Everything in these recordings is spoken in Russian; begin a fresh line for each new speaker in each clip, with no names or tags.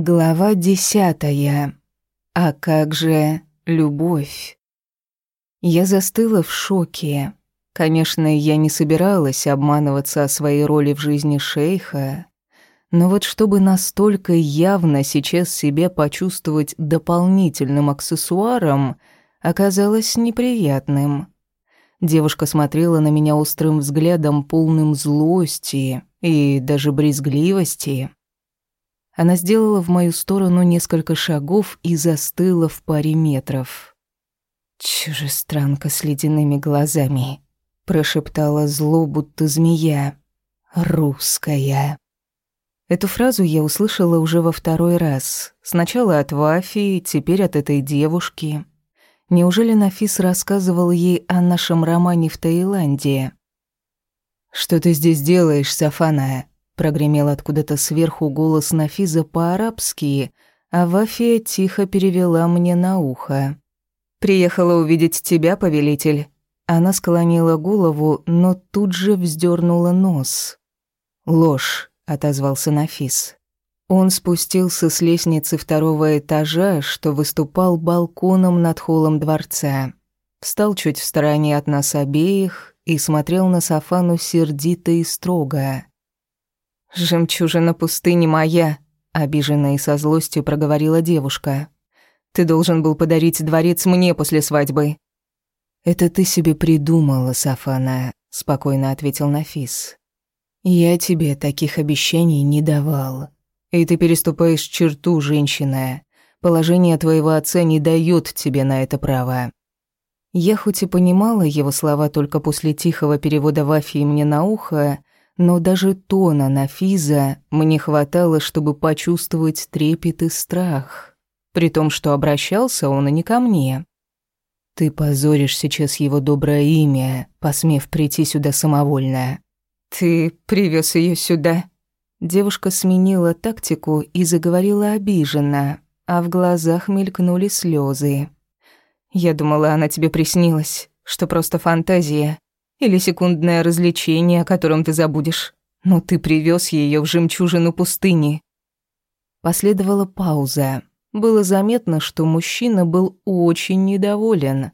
Глава десятая. А как же любовь? Я застыла в шоке. Конечно, я не собиралась обманываться о своей роли в жизни шейха, но вот чтобы настолько явно сейчас себя почувствовать дополнительным аксессуаром, оказалось неприятным. Девушка смотрела на меня острым взглядом, полным злости и даже брезгливости. Она сделала в мою сторону несколько шагов и застыла в паре метров. «Чужестранка с ледяными глазами», — прошептала зло, будто змея. «Русская». Эту фразу я услышала уже во второй раз. Сначала от Вафи, теперь от этой девушки. Неужели Нафис рассказывал ей о нашем романе в Таиланде? «Что ты здесь делаешь, Сафана?» Прогремел откуда-то сверху голос Нафиза по-арабски, а Вафия тихо перевела мне на ухо. «Приехала увидеть тебя, повелитель». Она склонила голову, но тут же вздернула нос. «Ложь», — отозвался Нафис. Он спустился с лестницы второго этажа, что выступал балконом над холлом дворца. Встал чуть в стороне от нас обеих и смотрел на Сафану сердито и строго. «Жемчужина пустыни моя», — обиженная и со злостью проговорила девушка. «Ты должен был подарить дворец мне после свадьбы». «Это ты себе придумала, Сафана», — спокойно ответил Нафис. «Я тебе таких обещаний не давал. И ты переступаешь черту, женщина. Положение твоего отца не дает тебе на это право». Я хоть и понимала его слова только после тихого перевода Вафии мне на ухо, но даже тона Нафиза мне хватало, чтобы почувствовать трепет и страх, при том, что обращался он и не ко мне. «Ты позоришь сейчас его доброе имя, посмев прийти сюда самовольно». «Ты привез ее сюда?» Девушка сменила тактику и заговорила обиженно, а в глазах мелькнули слезы. «Я думала, она тебе приснилась, что просто фантазия. Или секундное развлечение, о котором ты забудешь. Но ты привез ее в жемчужину пустыни. Последовала пауза. Было заметно, что мужчина был очень недоволен.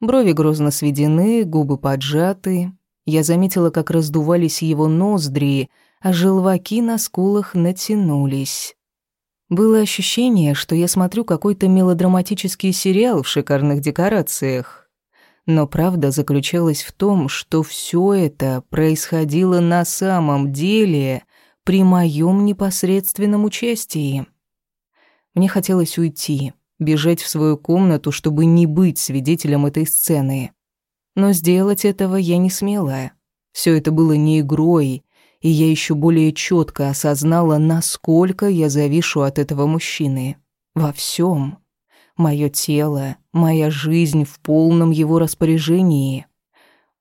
Брови грозно сведены, губы поджаты. Я заметила, как раздувались его ноздри, а желваки на скулах натянулись. Было ощущение, что я смотрю какой-то мелодраматический сериал в шикарных декорациях. Но правда заключалась в том, что все это происходило на самом деле при моем непосредственном участии. Мне хотелось уйти, бежать в свою комнату, чтобы не быть свидетелем этой сцены. Но сделать этого я не смела. Все это было не игрой, и я еще более четко осознала, насколько я завишу от этого мужчины. Во всем. Мое тело, моя жизнь в полном его распоряжении.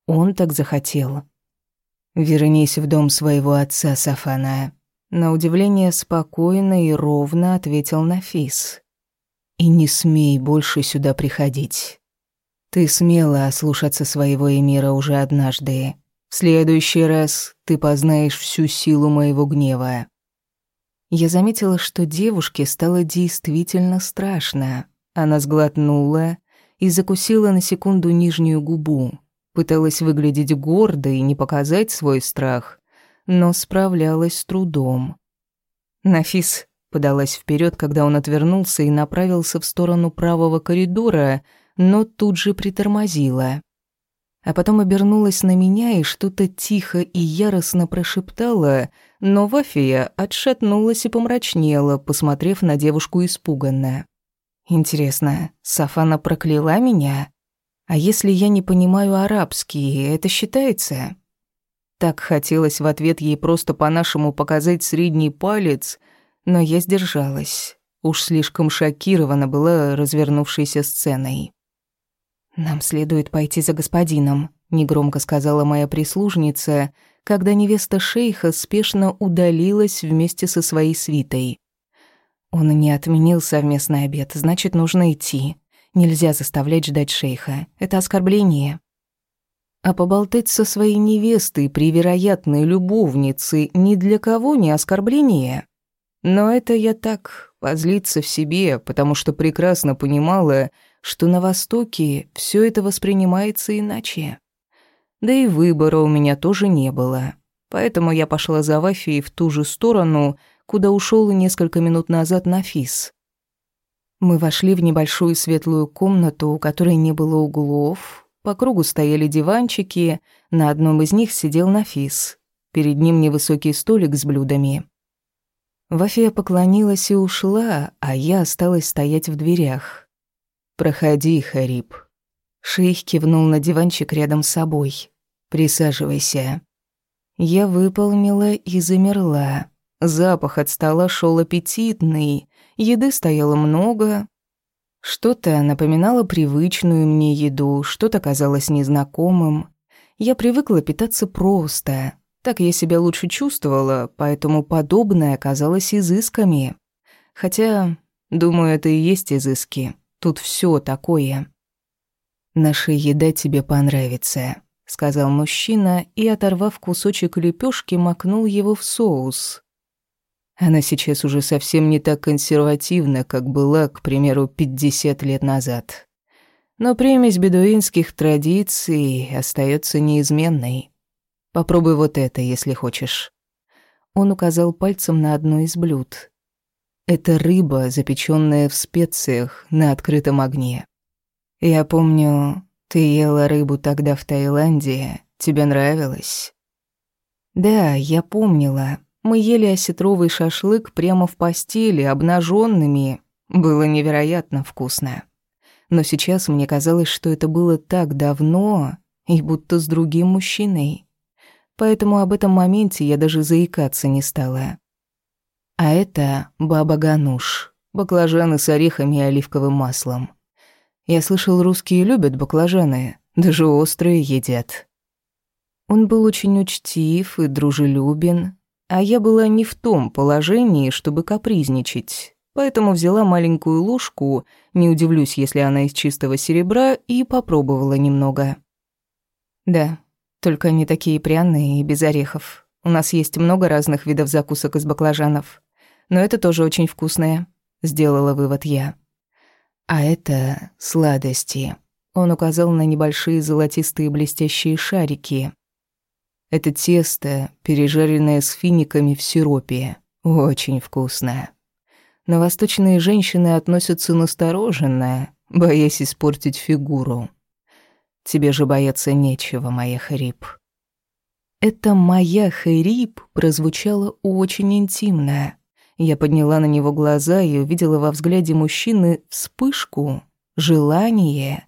Он так захотел. Вернись в дом своего отца, Сафана. На удивление спокойно и ровно ответил Нафис. И не смей больше сюда приходить. Ты смела ослушаться своего эмира уже однажды. В следующий раз ты познаешь всю силу моего гнева. Я заметила, что девушке стало действительно страшно. Она сглотнула и закусила на секунду нижнюю губу. Пыталась выглядеть гордо и не показать свой страх, но справлялась с трудом. Нафис подалась вперед, когда он отвернулся и направился в сторону правого коридора, но тут же притормозила. А потом обернулась на меня и что-то тихо и яростно прошептала, но Вафия отшатнулась и помрачнела, посмотрев на девушку испуганно. Интересно, Сафана прокляла меня? А если я не понимаю арабский, это считается? Так хотелось в ответ ей просто по-нашему показать средний палец, но я сдержалась. Уж слишком шокирована была развернувшейся сценой. «Нам следует пойти за господином», — негромко сказала моя прислужница, когда невеста шейха спешно удалилась вместе со своей свитой. Он не отменил совместный обед, значит, нужно идти. Нельзя заставлять ждать шейха. Это оскорбление. А поболтать со своей невестой при вероятной любовнице ни для кого не оскорбление. Но это я так, позлиться в себе, потому что прекрасно понимала, что на Востоке все это воспринимается иначе. Да и выбора у меня тоже не было. Поэтому я пошла за Вафией в ту же сторону, куда ушел несколько минут назад Нафис. Мы вошли в небольшую светлую комнату, у которой не было углов. По кругу стояли диванчики, на одном из них сидел Нафис. Перед ним невысокий столик с блюдами. Вафия поклонилась и ушла, а я осталась стоять в дверях. «Проходи, Хариб». Шейх кивнул на диванчик рядом с собой. «Присаживайся». Я выполнила и замерла. Запах от стола шел аппетитный, еды стояло много. Что-то напоминало привычную мне еду, что-то казалось незнакомым. Я привыкла питаться просто. Так я себя лучше чувствовала, поэтому подобное оказалось изысками. Хотя, думаю, это и есть изыски. Тут все такое. «Наша еда тебе понравится», — сказал мужчина и, оторвав кусочек лепешки, макнул его в соус. Она сейчас уже совсем не так консервативна, как была, к примеру, 50 лет назад. Но примесь бедуинских традиций остается неизменной. Попробуй вот это, если хочешь. Он указал пальцем на одно из блюд. Это рыба, запеченная в специях на открытом огне. Я помню, ты ела рыбу тогда в Таиланде. Тебе нравилось? Да, я помнила. Мы ели осетровый шашлык прямо в постели, обнаженными. Было невероятно вкусно. Но сейчас мне казалось, что это было так давно и будто с другим мужчиной. Поэтому об этом моменте я даже заикаться не стала. А это баба Гануш, баклажаны с орехами и оливковым маслом. Я слышал, русские любят баклажаны, даже острые едят. Он был очень учтив и дружелюбен, а я была не в том положении, чтобы капризничать. Поэтому взяла маленькую ложку, не удивлюсь, если она из чистого серебра, и попробовала немного. Да, только не такие пряные и без орехов. У нас есть много разных видов закусок из баклажанов. Но это тоже очень вкусное, сделала вывод я. А это сладости. Он указал на небольшие золотистые блестящие шарики, это тесто, пережаренное с финиками в сиропе. Очень вкусное. Но восточные женщины относятся настороженно, боясь испортить фигуру. Тебе же бояться нечего, моя Хариб. Это «моя Хариб» прозвучало очень интимно. Я подняла на него глаза и увидела во взгляде мужчины вспышку, желание.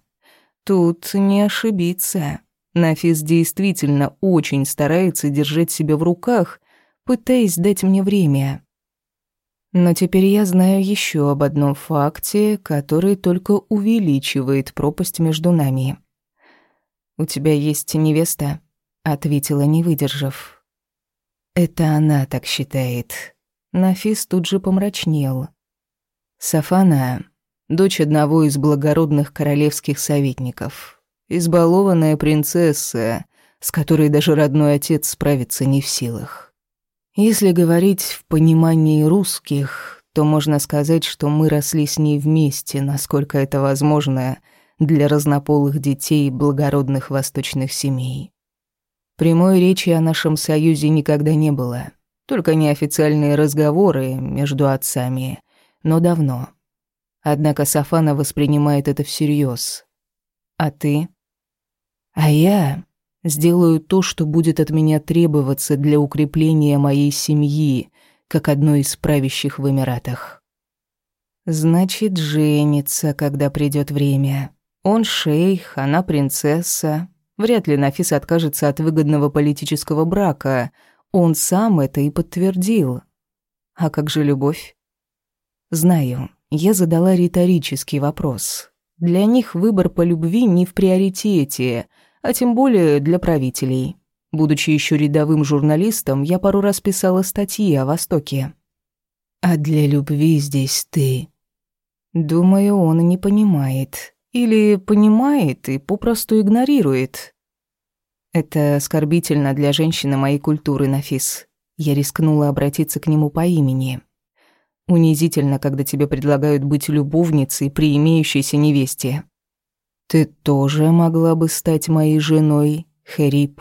Тут не ошибиться. Нафис действительно очень старается держать себя в руках, пытаясь дать мне время. Но теперь я знаю еще об одном факте, который только увеличивает пропасть между нами. «У тебя есть невеста?» — ответила, не выдержав. «Это она так считает». Нафис тут же помрачнел. Сафана — дочь одного из благородных королевских советников избалованная принцесса, с которой даже родной отец справиться не в силах. Если говорить в понимании русских, то можно сказать, что мы росли с ней вместе, насколько это возможно для разнополых детей благородных восточных семей. Прямой речи о нашем союзе никогда не было, только неофициальные разговоры между отцами, но давно. Однако Сафана воспринимает это всерьез. А ты? А я сделаю то, что будет от меня требоваться для укрепления моей семьи, как одной из правящих в Эмиратах. Значит, женится, когда придет время. Он шейх, она принцесса. Вряд ли Нафис откажется от выгодного политического брака. Он сам это и подтвердил. А как же любовь? Знаю, я задала риторический вопрос. Для них выбор по любви не в приоритете, а тем более для правителей. Будучи еще рядовым журналистом, я пару раз писала статьи о Востоке. А для любви здесь ты. Думаю, он не понимает. Или понимает и попросту игнорирует. Это оскорбительно для женщины моей культуры, Нафис. Я рискнула обратиться к нему по имени. Унизительно, когда тебе предлагают быть любовницей при имеющейся невесте. Ты тоже могла бы стать моей женой, Хрип.